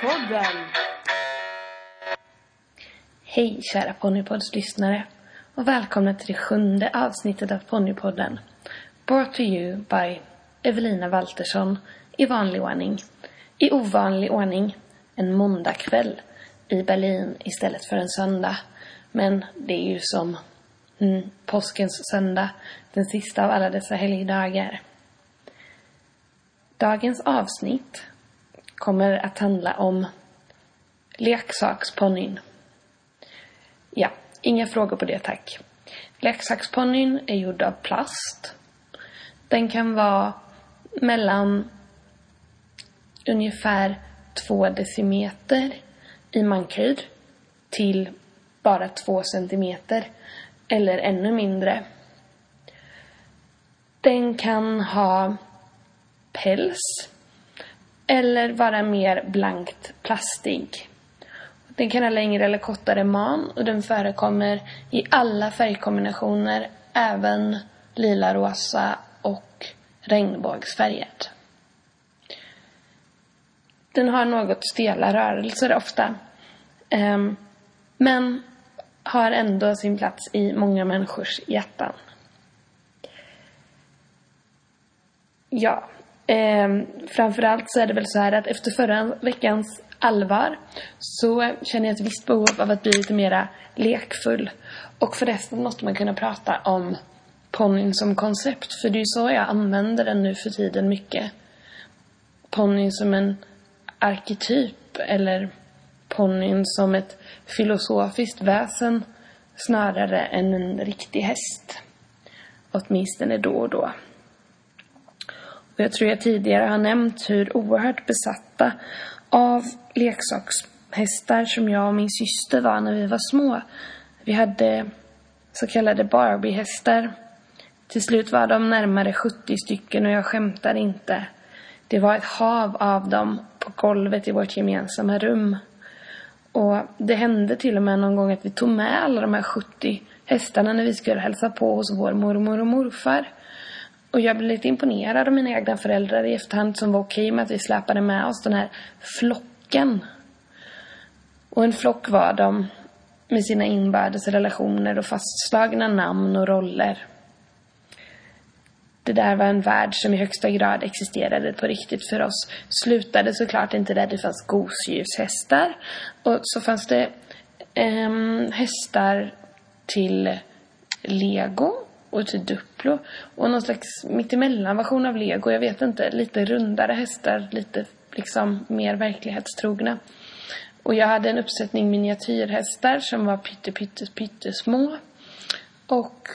Ponnypodden! Hej kära Ponnypods lyssnare och välkomna till det sjunde avsnittet av Ponnypodden. Brought to you by Evelina Waltersson i vanlig ordning. I ovanlig ordning en måndagkväll i Berlin istället för en söndag. Men det är ju som mm, påskens söndag, den sista av alla dessa helgdagar. Dagens avsnitt kommer att handla om leksaksponnyn. Ja, inga frågor på det tack. Leksaksponnyn är gjord av plast. Den kan vara mellan ungefär två decimeter i mankhöjd till bara två centimeter eller ännu mindre. Den kan ha päls eller vara mer blankt plastig. Den kan ha längre eller kortare man och den förekommer i alla färgkombinationer, även lila, rosa och regnbågsfärgad. Den har något stela rörelser ofta. Ehm, men har ändå sin plats i många människors hjärtan. Ja, eh, framförallt så är det väl så här att efter förra veckans allvar så känner jag ett visst behov av att bli lite mera lekfull. Och förresten måste man kunna prata om ponnyn som koncept, för det är ju så jag använder den nu för tiden mycket. Ponnyn som en arketyp eller ponnyn som ett filosofiskt väsen snarare än en riktig häst. Åtminstone då och då. Och jag tror jag tidigare har nämnt hur oerhört besatta av leksakshästar som jag och min syster var när vi var små. Vi hade så kallade Barbiehästar. Till slut var de närmare 70 stycken och jag skämtar inte. Det var ett hav av dem på golvet i vårt gemensamma rum. Och det hände till och med någon gång att vi tog med alla de här 70 hästarna när vi skulle hälsa på hos vår mormor och morfar. Och jag blev lite imponerad av mina egna föräldrar i efterhand som var okej med att vi släpade med oss den här flocken. Och en flock var de med sina inbördes relationer och fastslagna namn och roller. Det där var en värld som i högsta grad existerade på riktigt för oss. Slutade såklart inte där. Det fanns gosedjurshästar. Och så fanns det eh, hästar till lego och till dupp Duplo. Och någon slags mittemellan-version av lego. Jag vet inte. Lite rundare hästar. Lite liksom mer verklighetstrogna. Och jag hade en uppsättning miniatyrhästar som var pytte, pytte, pyttesmå. Och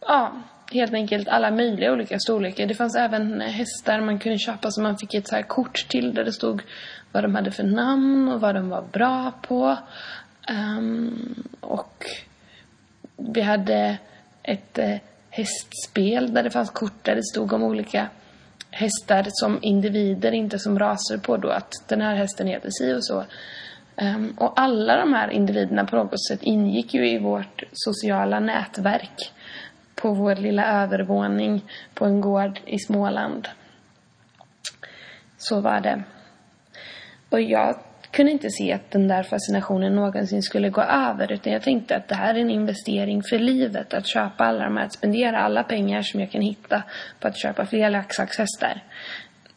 ja, helt enkelt alla möjliga olika storlekar. Det fanns även hästar man kunde köpa som man fick ett så här kort till där det stod vad de hade för namn och vad de var bra på. Um, och vi hade ett eh, hästspel där det fanns kort där det stod om olika hästar som individer, inte som raser på då att den här hästen heter si och så. Um, och alla de här individerna på något sätt ingick ju i vårt sociala nätverk på vår lilla övervåning på en gård i Småland. Så var det. Och jag kunde inte se att den där fascinationen någonsin skulle gå över utan jag tänkte att det här är en investering för livet att köpa alla de här, att spendera alla pengar som jag kan hitta på att köpa fler laxaxhästar.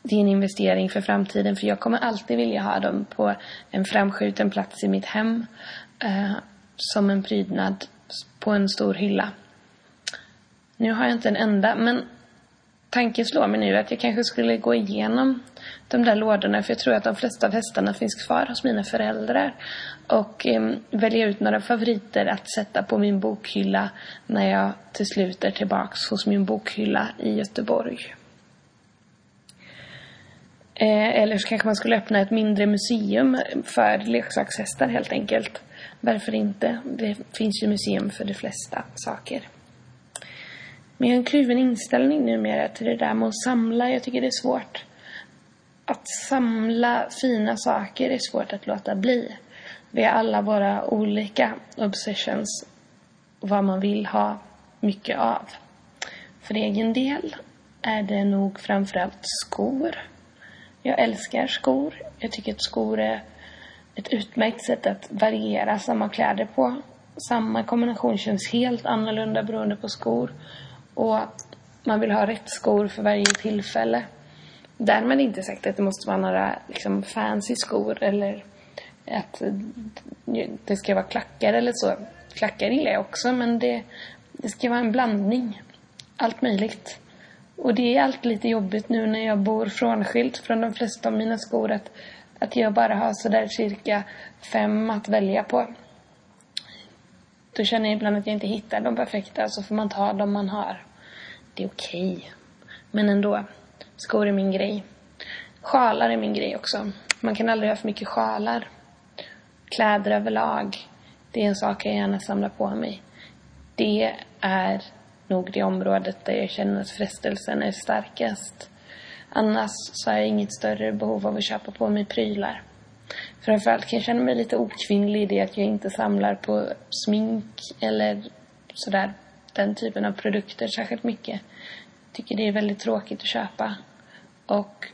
Det är en investering för framtiden för jag kommer alltid vilja ha dem på en framskjuten plats i mitt hem eh, som en prydnad på en stor hylla. Nu har jag inte en enda, men tanken slår mig nu att jag kanske skulle gå igenom de där lådorna för jag tror att de flesta av hästarna finns kvar hos mina föräldrar och eh, välja ut några favoriter att sätta på min bokhylla när jag till slut är tillbaks hos min bokhylla i Göteborg. Eh, eller så kanske man skulle öppna ett mindre museum för leksakshästar helt enkelt. Varför inte? Det finns ju museum för de flesta saker. Men jag har en kluven inställning numera till det där med att samla. Jag tycker det är svårt. Att samla fina saker är svårt att låta bli. Vi har alla våra olika obsessions. Vad man vill ha mycket av. För egen del är det nog framförallt skor. Jag älskar skor. Jag tycker att skor är ett utmärkt sätt att variera samma kläder på. Samma kombination känns helt annorlunda beroende på skor. Och man vill ha rätt skor för varje tillfälle. Därmed inte sagt att det måste vara några liksom, fancy skor eller att det ska vara klackar eller så. Klackar gillar jag också men det, det ska vara en blandning. Allt möjligt. Och det är alltid lite jobbigt nu när jag bor frånskilt från de flesta av mina skor att, att jag bara har sådär cirka fem att välja på. Då känner jag ibland att jag inte hittar de perfekta så får man ta de man har. Det är okej. Okay. Men ändå. Skor är min grej. Sjalar är min grej också. Man kan aldrig ha för mycket sjalar. Kläder överlag. Det är en sak jag gärna samlar på mig. Det är nog det området där jag känner att frestelsen är starkast. Annars så har jag inget större behov av att köpa på mig prylar. Framförallt kan jag känna mig lite okvinnlig i det att jag inte samlar på smink eller sådär, den typen av produkter särskilt mycket. Jag tycker det är väldigt tråkigt att köpa. Och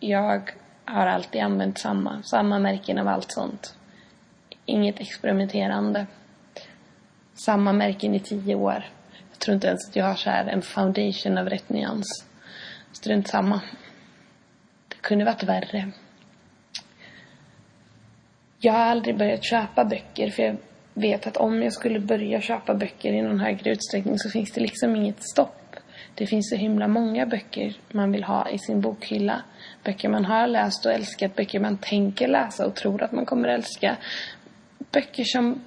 jag har alltid använt samma, samma märken av allt sånt. Inget experimenterande. Samma märken i tio år. Jag tror inte ens att jag har så här en foundation av rätt nyans. Strunt samma. Det kunde varit värre. Jag har aldrig börjat köpa böcker för jag vet att om jag skulle börja köpa böcker i någon högre utsträckning så finns det liksom inget stopp. Det finns så himla många böcker man vill ha i sin bokhylla. Böcker man har läst och älskat, böcker man tänker läsa och tror att man kommer älska. Böcker som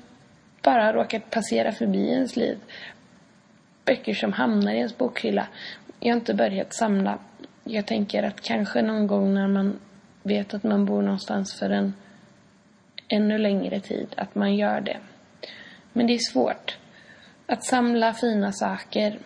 bara råkat passera förbi ens liv. Böcker som hamnar i ens bokhylla. Jag har inte börjat samla. Jag tänker att kanske någon gång när man vet att man bor någonstans för en ännu längre tid, att man gör det. Men det är svårt. Att samla fina saker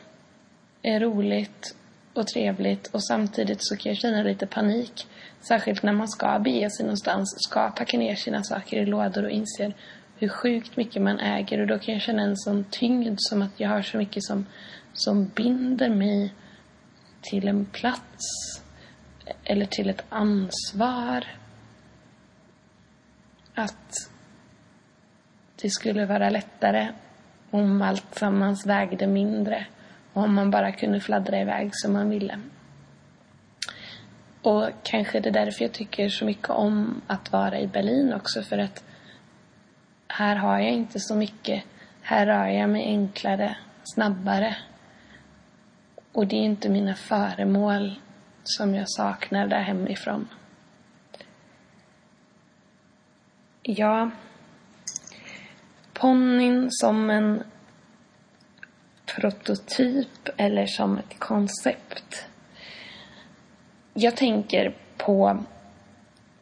är roligt och trevligt och samtidigt så kan jag känna lite panik. Särskilt när man ska bege sig någonstans, ska packa ner sina saker i lådor och inser hur sjukt mycket man äger och då kan jag känna en sån tyngd som att jag har så mycket som, som binder mig till en plats eller till ett ansvar. Att det skulle vara lättare om allt sammans vägde mindre om man bara kunde fladdra iväg som man ville. Och kanske det är därför jag tycker så mycket om att vara i Berlin också för att här har jag inte så mycket. Här rör jag mig enklare, snabbare. Och det är inte mina föremål som jag saknar där hemifrån. Ja, ponnyn som en prototyp eller som ett koncept. Jag tänker på,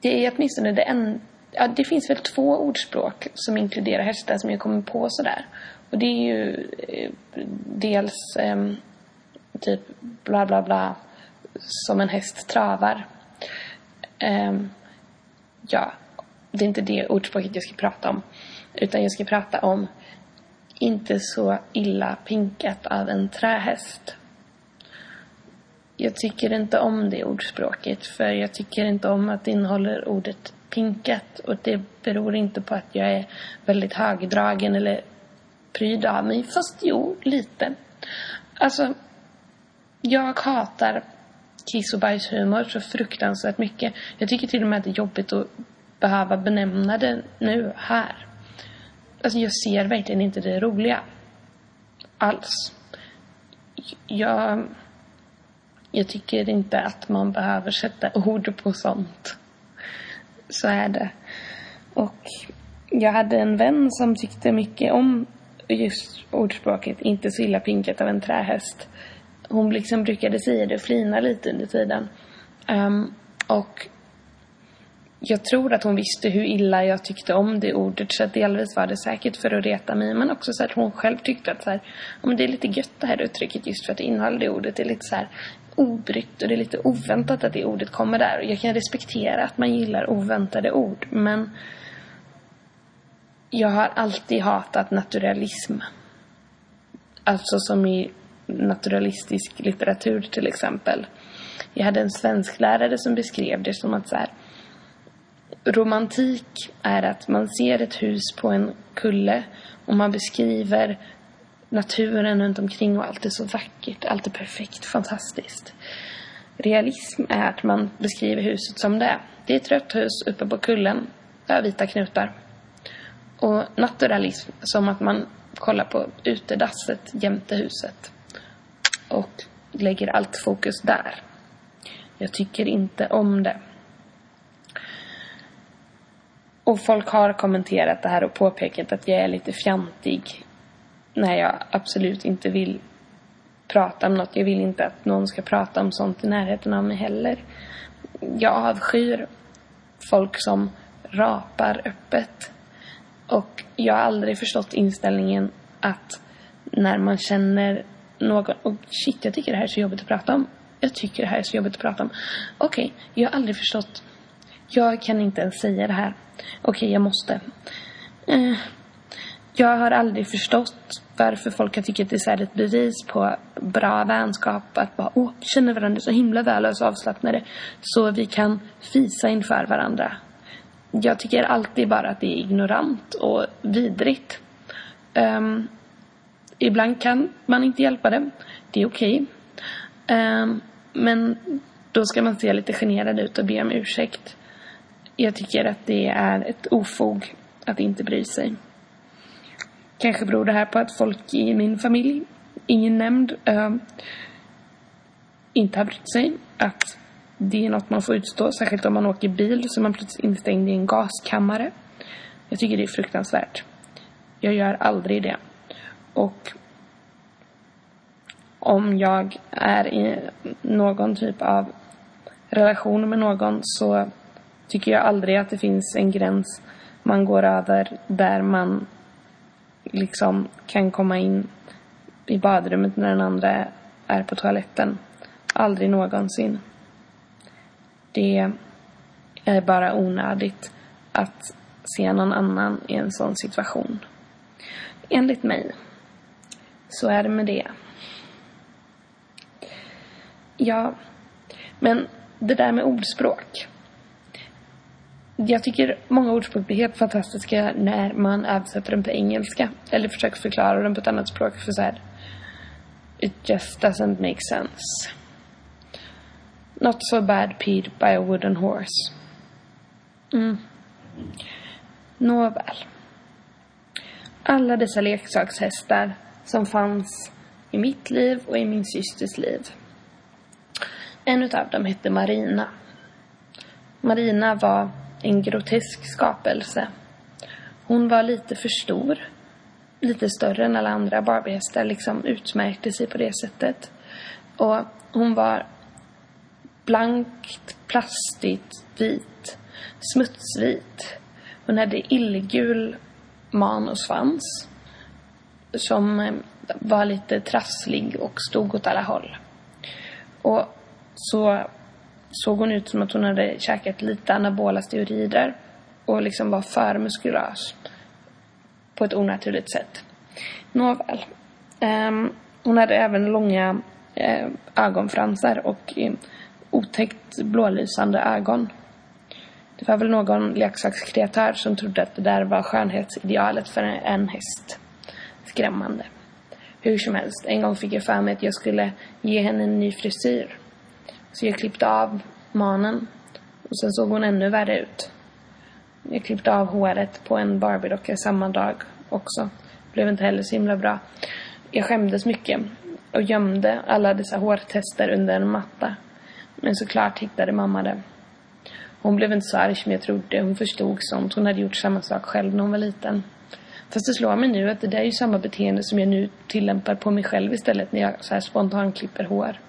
det är åtminstone det en, ja, det finns väl två ordspråk som inkluderar hästar som jag kommer på sådär. Och det är ju eh, dels eh, typ bla bla bla som en häst travar. Eh, ja, det är inte det ordspråket jag ska prata om. Utan jag ska prata om inte så illa pinkat av en trähäst. Jag tycker inte om det ordspråket för jag tycker inte om att det innehåller ordet pinkat och det beror inte på att jag är väldigt högdragen eller pryd av mig. Fast jo, lite. Alltså, jag hatar kiss och bajshumor så fruktansvärt mycket. Jag tycker till och med att det är jobbigt att behöva benämna det nu, här. Alltså jag ser verkligen inte det roliga. Alls. Jag... Jag tycker inte att man behöver sätta ord på sånt. Så är det. Och jag hade en vän som tyckte mycket om just ordspråket inte så illa pinkat av en trähäst. Hon liksom brukade säga det och flina lite under tiden. Um, och jag tror att hon visste hur illa jag tyckte om det ordet så att delvis var det säkert för att reta mig men också så att hon själv tyckte att så här, ja, men det är lite gött det här uttrycket just för att det innehåller det ordet. Det är lite så här obrytt och det är lite oväntat att det ordet kommer där. Och jag kan respektera att man gillar oväntade ord men jag har alltid hatat naturalism. Alltså som i naturalistisk litteratur till exempel. Jag hade en svensklärare som beskrev det som att så här, romantik är att man ser ett hus på en kulle och man beskriver naturen runt omkring och allt är så vackert, allt är perfekt, fantastiskt. Realism är att man beskriver huset som det är. Det är ett rött hus uppe på kullen, där vita knutar. Och naturalism, som att man kollar på utedasset jämte huset. Och lägger allt fokus där. Jag tycker inte om det. Och folk har kommenterat det här och påpekat att jag är lite fjantig när jag absolut inte vill prata om något. Jag vill inte att någon ska prata om sånt i närheten av mig heller. Jag avskyr folk som rapar öppet. Och jag har aldrig förstått inställningen att när man känner någon... Och shit, jag tycker det här är så jobbigt att prata om. Jag tycker det här är så jobbigt att prata om. Okej, okay, jag har aldrig förstått. Jag kan inte ens säga det här. Okej, jag måste. Eh, jag har aldrig förstått varför folk har tyckt att det är ett bevis på bra vänskap. Att bara, åh, vi känner varandra så himla väl och så avslappnade. Så vi kan fisa inför varandra. Jag tycker alltid bara att det är ignorant och vidrigt. Um, ibland kan man inte hjälpa det. Det är okej. Okay. Um, men då ska man se lite generad ut och be om ursäkt. Jag tycker att det är ett ofog att inte bry sig. Kanske beror det här på att folk i min familj, ingen nämnd, äh, inte har brytt sig. Att det är något man får utstå, särskilt om man åker bil så är man plötsligt instängd i en gaskammare. Jag tycker det är fruktansvärt. Jag gör aldrig det. Och om jag är i någon typ av relation med någon så tycker jag aldrig att det finns en gräns man går över där man liksom kan komma in i badrummet när den andra är på toaletten. Aldrig någonsin. Det är bara onödigt att se någon annan i en sån situation. Enligt mig så är det med det. Ja, men det där med ordspråk. Jag tycker många ordspråk blir helt fantastiska när man översätter dem till engelska. Eller försöker förklara dem på ett annat språk. För så här, it just doesn't make sense. Not so bad Pete by a wooden horse. Mm. Nåväl. Alla dessa leksakshästar som fanns i mitt liv och i min systers liv. En utav dem hette Marina. Marina var en grotesk skapelse. Hon var lite för stor. Lite större än alla andra Barbiehästar, liksom utmärkte sig på det sättet. Och hon var blankt, plastigt vit. Smutsvit. Hon hade illgul man och svans. Som eh, var lite trasslig och stod åt alla håll. Och så såg hon ut som att hon hade käkat lite anabola steroider och liksom var för muskulös på ett onaturligt sätt. Nåväl. Um, hon hade även långa uh, ögonfransar och uh, otäckt blålysande ögon. Det var väl någon leksakskreatör som trodde att det där var skönhetsidealet för en häst. Skrämmande. Hur som helst, en gång fick jag för mig att jag skulle ge henne en ny frisyr. Så jag klippte av manen. Och sen såg hon ännu värre ut. Jag klippte av håret på en Barbie-docka samma dag också. Blev inte heller så himla bra. Jag skämdes mycket och gömde alla dessa hårtester under en matta. Men såklart hittade mamma det. Hon blev inte så arg som jag trodde. Hon förstod sånt. Hon hade gjort samma sak själv när hon var liten. Fast det slår mig nu att det där är ju samma beteende som jag nu tillämpar på mig själv istället när jag så här spontant klipper hår.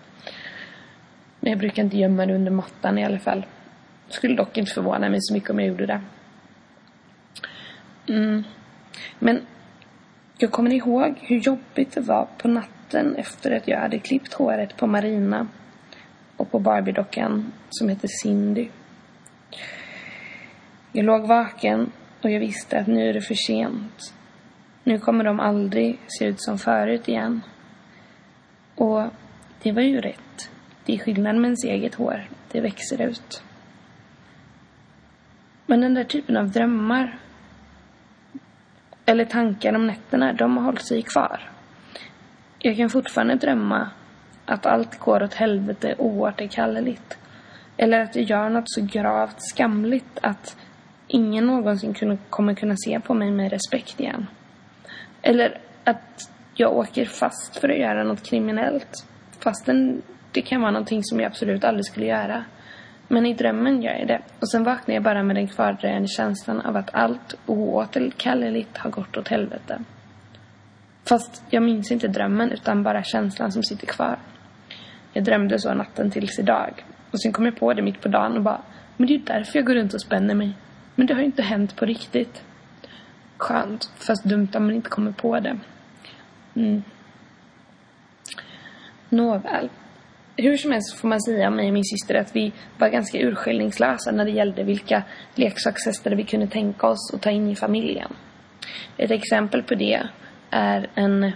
Men jag brukar inte gömma det under mattan i alla fall. Skulle dock inte förvåna mig så mycket om jag gjorde det. Mm. Men jag kommer ihåg hur jobbigt det var på natten efter att jag hade klippt håret på Marina och på Barbie-dockan som heter Cindy. Jag låg vaken och jag visste att nu är det för sent. Nu kommer de aldrig se ut som förut igen. Och det var ju rätt. Det är skillnad med ens eget hår. Det växer ut. Men den där typen av drömmar eller tankar om nätterna, de har hållit sig kvar. Jag kan fortfarande drömma att allt går åt helvete oåterkalleligt. Eller att jag gör något så gravt skamligt att ingen någonsin kommer kunna se på mig med respekt igen. Eller att jag åker fast för att göra något kriminellt. Fastän det kan vara någonting som jag absolut aldrig skulle göra. Men i drömmen gör jag det. Och sen vaknar jag bara med den kvardröjande känslan av att allt oåterkalleligt har gått åt helvete. Fast jag minns inte drömmen utan bara känslan som sitter kvar. Jag drömde så natten tills idag. Och sen kom jag på det mitt på dagen och bara Men det är ju därför jag går runt och spänner mig. Men det har ju inte hänt på riktigt. Skönt, fast dumt om man inte kommer på det. Mm. Nåväl. Hur som helst får man säga om mig och min syster att vi var ganska urskillningslösa när det gällde vilka leksakshästar vi kunde tänka oss att ta in i familjen. Ett exempel på det är en,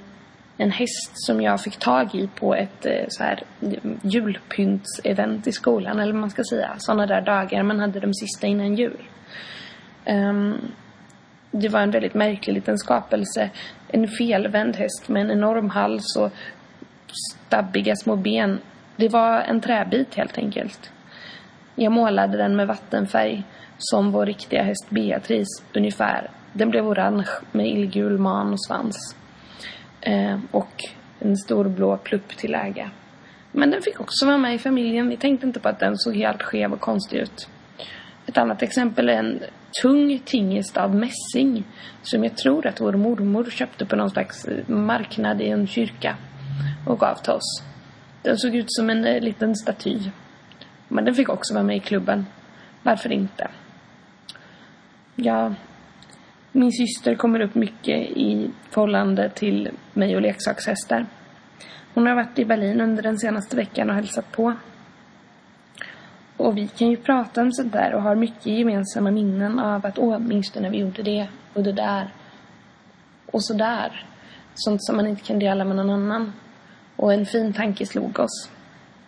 en häst som jag fick tag i på ett eh, så här julpyntsevent i skolan, eller vad man ska säga. Sådana där dagar man hade de sista innan jul. Um, det var en väldigt märklig liten skapelse. En felvänd häst med en enorm hals och stabbiga små ben. Det var en träbit helt enkelt. Jag målade den med vattenfärg som vår riktiga häst Beatrice ungefär. Den blev orange med illgul man och svans. Eh, och en stor blå plupp till läge. Men den fick också vara med i familjen. Vi tänkte inte på att den såg helt skev och konstig ut. Ett annat exempel är en tung tingest av mässing som jag tror att vår mormor köpte på någon slags marknad i en kyrka och gav till oss. Den såg ut som en eh, liten staty. Men den fick också vara med i klubben. Varför inte? Ja, min syster kommer upp mycket i förhållande till mig och leksakshästar. Hon har varit i Berlin under den senaste veckan och hälsat på. Och vi kan ju prata om sånt där och har mycket gemensamma minnen av att åtminstone vi gjorde det och det där och sådär. Sånt som man inte kan dela med någon annan. Och en fin tanke slog oss.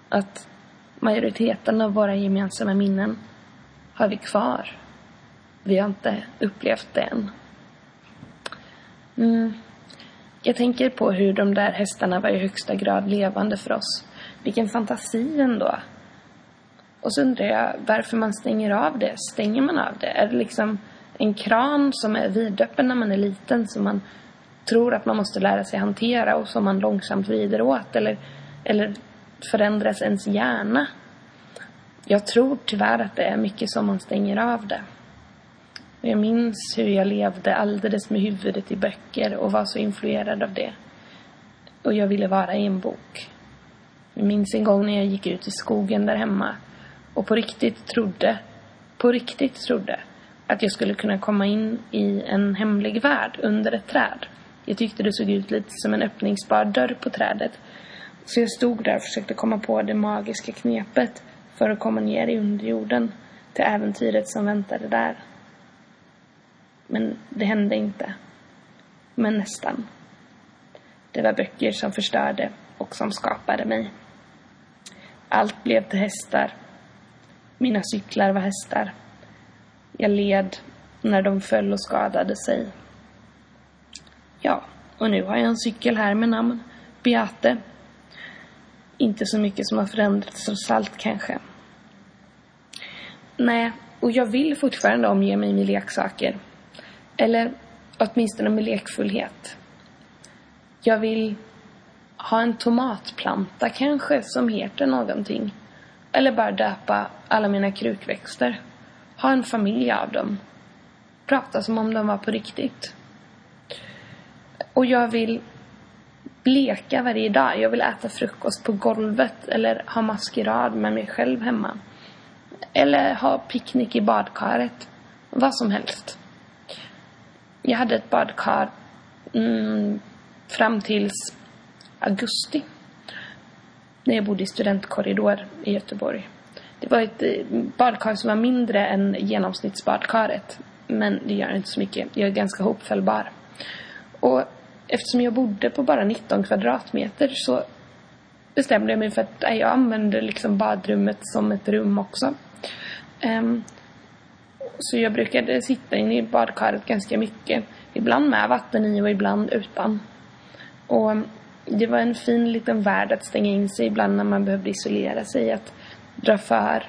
Att majoriteten av våra gemensamma minnen har vi kvar. Vi har inte upplevt det än. Mm. Jag tänker på hur de där hästarna var i högsta grad levande för oss. Vilken fantasi ändå. Och så undrar jag varför man stänger av det. Stänger man av det? Är det liksom en kran som är vidöppen när man är liten som man tror att man måste lära sig hantera och som man långsamt vrider åt? Eller, eller förändras ens hjärna? Jag tror tyvärr att det är mycket som man stänger av det. Jag minns hur jag levde alldeles med huvudet i böcker och var så influerad av det. Och jag ville vara i en bok. Jag minns en gång när jag gick ut i skogen där hemma och på riktigt trodde, på riktigt trodde att jag skulle kunna komma in i en hemlig värld under ett träd. Jag tyckte det såg ut lite som en öppningsbar dörr på trädet. Så jag stod där och försökte komma på det magiska knepet för att komma ner i underjorden till äventyret som väntade där. Men det hände inte. Men nästan. Det var böcker som förstörde och som skapade mig. Allt blev till hästar mina cyklar var hästar. Jag led när de föll och skadade sig. Ja, och nu har jag en cykel här med namn Beate. Inte så mycket som har förändrats trots allt kanske. Nej, och jag vill fortfarande omge mig med leksaker. Eller åtminstone med lekfullhet. Jag vill ha en tomatplanta kanske som heter någonting. Eller bara döpa alla mina krukväxter. Ha en familj av dem. Prata som om de var på riktigt. Och jag vill bleka varje dag. Jag vill äta frukost på golvet eller ha maskerad med mig själv hemma. Eller ha picknick i badkaret. Vad som helst. Jag hade ett badkar mm, fram tills augusti när jag bodde i studentkorridor i Göteborg. Det var ett eh, badkar som var mindre än genomsnittsbadkaret. Men det gör inte så mycket. Jag är ganska hopfällbar. Och eftersom jag bodde på bara 19 kvadratmeter så bestämde jag mig för att jag använde liksom badrummet som ett rum också. Um, Så jag brukade sitta inne i badkaret ganska mycket. Ibland med vatten i och ibland utan. Och ehm, det var en fin liten värld att stänga in sig ibland när man behövde isolera sig. Att dra för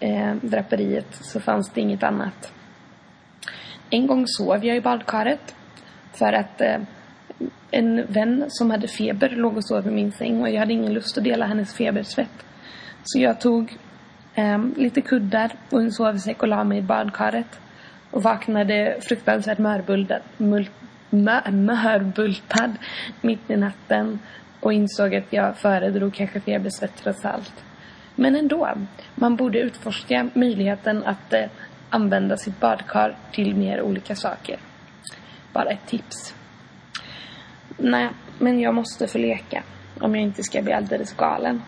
eh, draperiet så fanns det inget annat. En gång sov jag i badkaret för att eh, en vän som hade feber låg och sov i min säng och jag hade ingen lust att dela hennes febersvett. Så jag tog eh, lite kuddar och en sovsäck och la mig i badkaret. Och vaknade fruktansvärt mörbultad, mul, mörbultad mitt i natten och insåg att jag föredrog kanske febersvett trots allt. Men ändå, man borde utforska möjligheten att eh, använda sitt badkar till mer olika saker. Bara ett tips. Nej, men jag måste få leka om jag inte ska bli alldeles galen.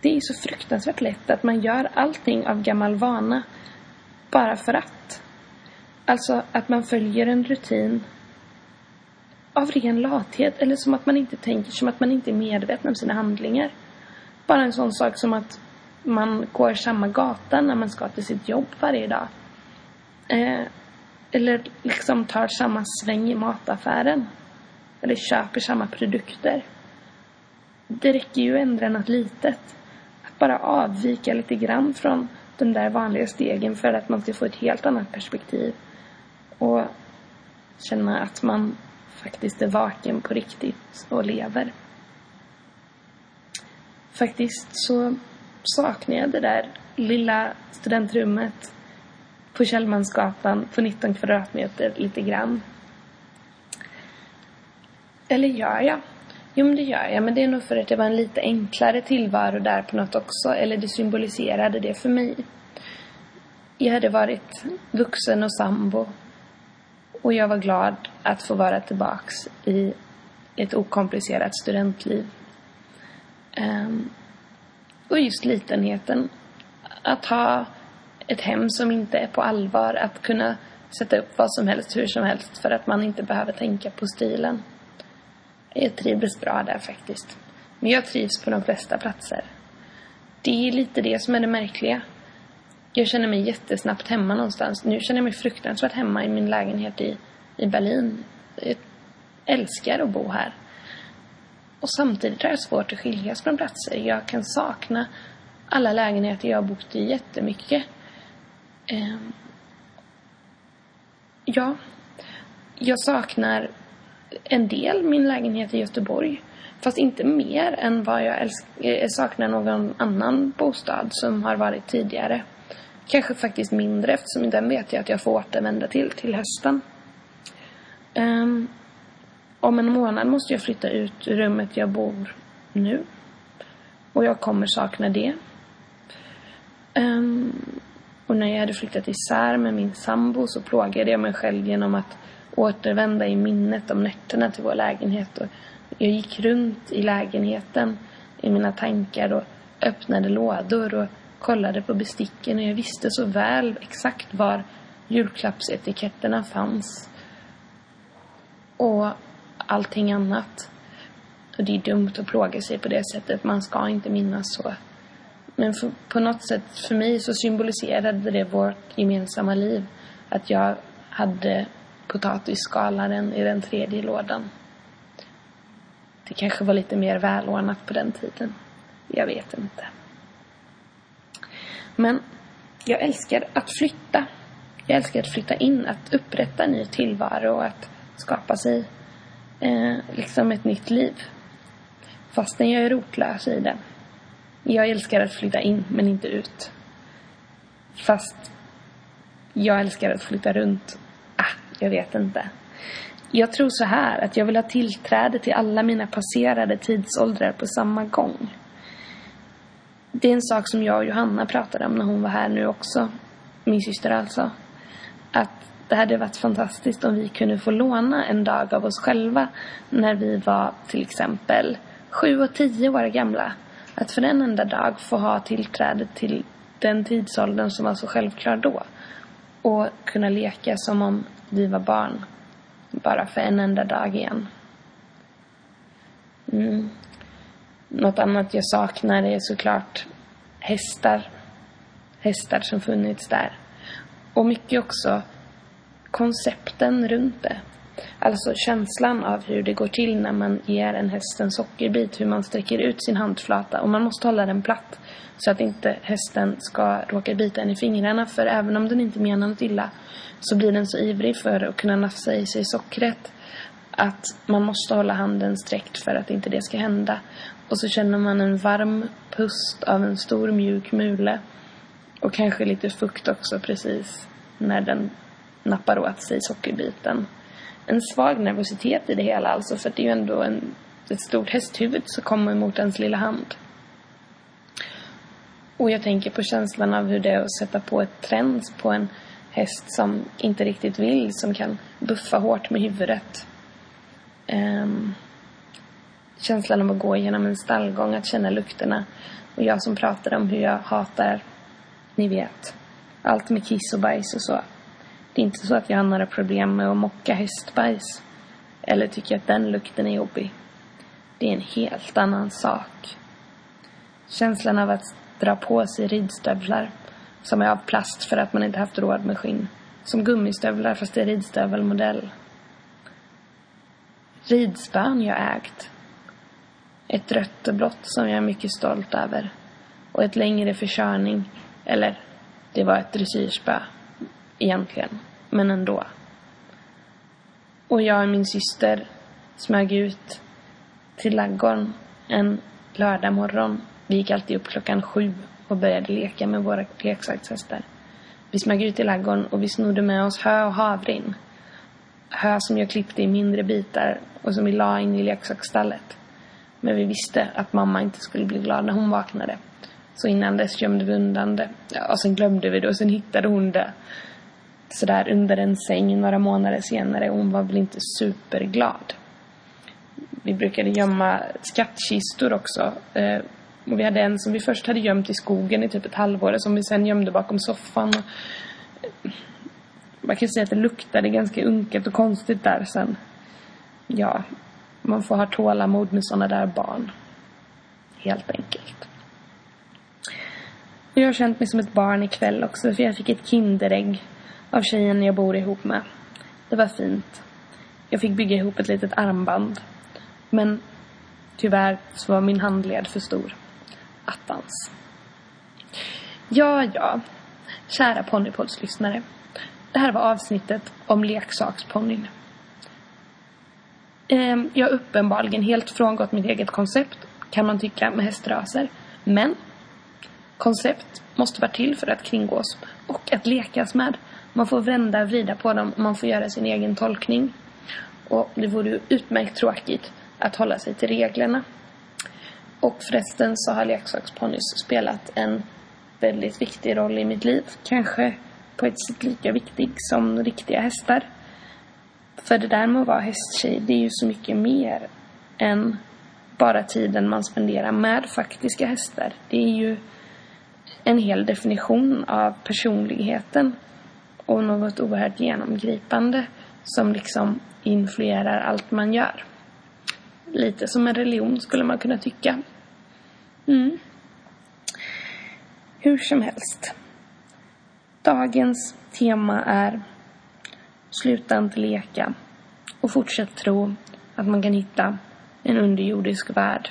Det är så fruktansvärt lätt att man gör allting av gammal vana bara för att. Alltså att man följer en rutin av ren lathet eller som att man inte tänker, som att man inte är medveten om sina handlingar. Bara en sån sak som att man går samma gata när man ska till sitt jobb varje dag. Eh, eller liksom tar samma sväng i mataffären. Eller köper samma produkter. Det räcker ju att ändra något litet. Att bara avvika lite grann från de där vanliga stegen för att man ska få ett helt annat perspektiv. Och känna att man faktiskt är vaken på riktigt och lever. Faktiskt så saknar jag det där lilla studentrummet på Källmansgatan på 19 kvadratmeter lite grann. Eller gör jag? Jo, men det gör jag. Men det är nog för att det var en lite enklare tillvaro där på något också. Eller det symboliserade det för mig. Jag hade varit vuxen och sambo. Och jag var glad att få vara tillbaks i ett okomplicerat studentliv. Um, och just litenheten. Att ha ett hem som inte är på allvar. Att kunna sätta upp vad som helst hur som helst för att man inte behöver tänka på stilen. Jag trivdes bra där faktiskt. Men jag trivs på de flesta platser. Det är lite det som är det märkliga. Jag känner mig jättesnabbt hemma någonstans. Nu känner jag mig fruktansvärt hemma i min lägenhet i, i Berlin. Jag älskar att bo här. Och samtidigt har jag svårt att skiljas från platser. Jag kan sakna alla lägenheter jag har bott i jättemycket. Eh, ja, jag saknar en del min lägenhet i Göteborg. Fast inte mer än vad jag älsk- eh, saknar någon annan bostad som har varit tidigare. Kanske faktiskt mindre eftersom den vet jag att jag får återvända till till hösten. Um, om en månad måste jag flytta ut ur rummet jag bor nu. Och jag kommer sakna det. Um, och när jag hade flyttat isär med min sambo så plågade jag mig själv genom att återvända i minnet om nätterna till vår lägenhet. Och jag gick runt i lägenheten i mina tankar och öppnade lådor och kollade på besticken och jag visste så väl exakt var julklappsetiketterna fanns. Och allting annat. Och det är dumt att plåga sig på det sättet. Man ska inte minnas så. Men för, på något sätt, för mig så symboliserade det vårt gemensamma liv. Att jag hade potatisskalaren i den tredje lådan. Det kanske var lite mer välordnat på den tiden. Jag vet inte. Men jag älskar att flytta. Jag älskar att flytta in, att upprätta en ny tillvaro och att skapa sig eh, liksom ett nytt liv. Fastän jag är rotlös i det. Jag älskar att flytta in, men inte ut. Fast jag älskar att flytta runt. Jag vet inte. Jag tror så här, att jag vill ha tillträde till alla mina passerade tidsåldrar på samma gång. Det är en sak som jag och Johanna pratade om när hon var här nu också. Min syster alltså. Att det hade varit fantastiskt om vi kunde få låna en dag av oss själva när vi var till exempel sju och tio år gamla. Att för en enda dag få ha tillträde till den tidsåldern som var så självklar då. Och kunna leka som om vi var barn. Bara för en enda dag igen. Mm. Något annat jag saknar är såklart hästar. Hästar som funnits där. Och mycket också koncepten runt det. Alltså känslan av hur det går till när man ger en häst en sockerbit, hur man sträcker ut sin handflata och man måste hålla den platt så att inte hästen ska råka bita en i fingrarna för även om den inte menar något illa så blir den så ivrig för att kunna nafsa i sig sockret att man måste hålla handen sträckt för att inte det ska hända. Och så känner man en varm pust av en stor mjuk mule och kanske lite fukt också precis när den nappar åt sig sockerbiten. En svag nervositet i det hela alltså för det är ju ändå en, ett stort hästhuvud som kommer mot ens lilla hand. Och jag tänker på känslan av hur det är att sätta på ett träns på en häst som inte riktigt vill, som kan buffa hårt med huvudet. Um, känslan av att gå genom en stallgång, att känna lukterna. Och jag som pratar om hur jag hatar, ni vet, allt med kiss och bajs och så. Det är inte så att jag har några problem med att mocka hästbajs. Eller tycker att den lukten är jobbig. Det är en helt annan sak. Känslan av att dra på sig ridstövlar som är av plast för att man inte haft råd med skinn. Som gummistövlar fast det är ridstövelmodell. Ridspön jag ägt. Ett rött och blått som jag är mycket stolt över. Och ett längre för körning. Eller, det var ett dressyrspö. Egentligen. Men ändå. Och jag och min syster smög ut till laggorn en lördag morgon. Vi gick alltid upp klockan sju och började leka med våra leksakshästar. Vi smög ut i laggorn och vi snodde med oss hö och havrin. Hö som jag klippte i mindre bitar och som vi la in i leksaksstallet. Men vi visste att mamma inte skulle bli glad när hon vaknade. Så innan dess gömde vi undan det. Ja, och sen glömde vi det och sen hittade hon det. Sådär under en säng några månader senare. Hon var väl inte superglad. Vi brukade gömma skattkistor också. Eh, och vi hade en som vi först hade gömt i skogen i typ ett halvår som vi sen gömde bakom soffan. Man kan säga att det luktade ganska unket och konstigt där sen. Ja, man får ha tålamod med sådana där barn. Helt enkelt. Jag har känt mig som ett barn ikväll också för jag fick ett Kinderägg av tjejen jag bor ihop med. Det var fint. Jag fick bygga ihop ett litet armband. Men tyvärr så var min handled för stor attans. Ja, ja. Kära Ponnypods-lyssnare. Det här var avsnittet om leksaksponnyn. Ehm, jag har uppenbarligen helt frångått mitt eget koncept, kan man tycka, med hästraser. Men koncept måste vara till för att kringgås och att lekas med. Man får vända och vrida på dem och man får göra sin egen tolkning. Och det vore utmärkt tråkigt att hålla sig till reglerna. Och förresten så har leksaksponnys spelat en väldigt viktig roll i mitt liv. Kanske på ett sätt lika viktig som riktiga hästar. För det där med att vara hästtjej, det är ju så mycket mer än bara tiden man spenderar med faktiska hästar. Det är ju en hel definition av personligheten och något oerhört genomgripande som liksom influerar allt man gör. Lite som en religion skulle man kunna tycka. Mm. Hur som helst. Dagens tema är Sluta inte leka och fortsätt tro att man kan hitta en underjordisk värld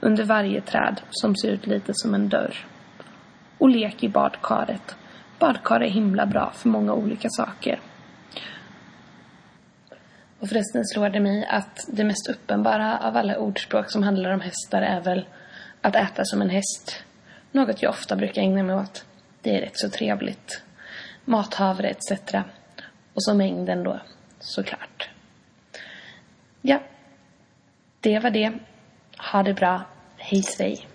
under varje träd som ser ut lite som en dörr. Och lek i badkaret. Badkar är himla bra för många olika saker. Och förresten slår det mig att det mest uppenbara av alla ordspråk som handlar om hästar är väl att äta som en häst. Något jag ofta brukar ägna mig åt. Det är rätt så trevligt. Mathavre etc. Och så mängden då, såklart. Ja, det var det. Ha det bra. Hej svej.